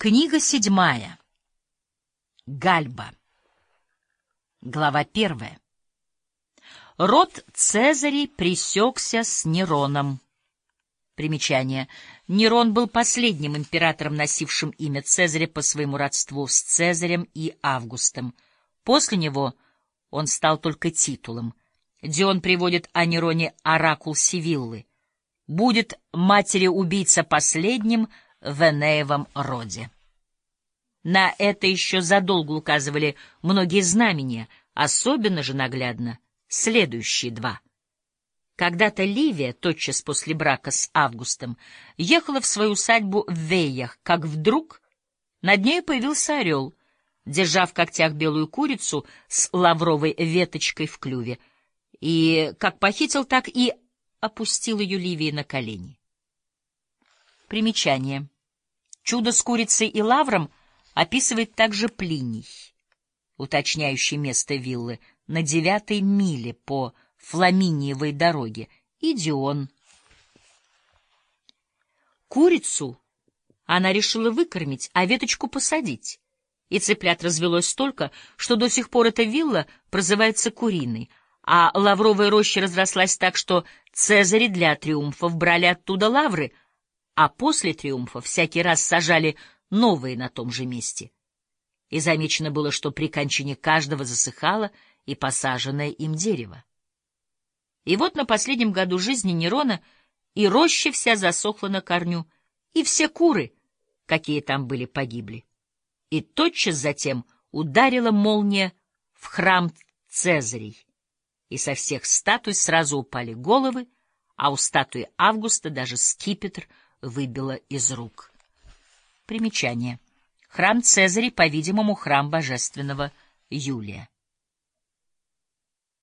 Книга седьмая. Гальба. Глава первая. Род Цезарей пресекся с Нероном. Примечание. Нерон был последним императором, носившим имя Цезаря по своему родству с Цезарем и Августом. После него он стал только титулом. Дион приводит о Нероне оракул Сивиллы. Будет матери-убийца последним — в Энеевом роде. На это еще задолго указывали многие знамения, особенно же наглядно следующие два. Когда-то Ливия, тотчас после брака с Августом, ехала в свою усадьбу в Веях, как вдруг над ней появился орел, держа в когтях белую курицу с лавровой веточкой в клюве, и как похитил, так и опустил ее Ливии на колени. Примечание. Чудо с курицей и лавром описывает также Плиний, уточняющий место виллы на девятой миле по Фламиниевой дороге, и Дион. Курицу она решила выкормить, а веточку посадить. И цыплят развелось столько, что до сих пор эта вилла прозывается Куриной, а лавровая роща разрослась так, что Цезари для триумфов брали оттуда лавры — а после триумфа всякий раз сажали новые на том же месте. И замечено было, что при кончине каждого засыхало и посаженное им дерево. И вот на последнем году жизни Нерона и роща вся засохла на корню, и все куры, какие там были, погибли. И тотчас затем ударила молния в храм Цезарей, и со всех статуй сразу упали головы, а у статуи Августа даже скипетр — выбило из рук. Примечание. Храм Цезарей, по-видимому, храм божественного Юлия.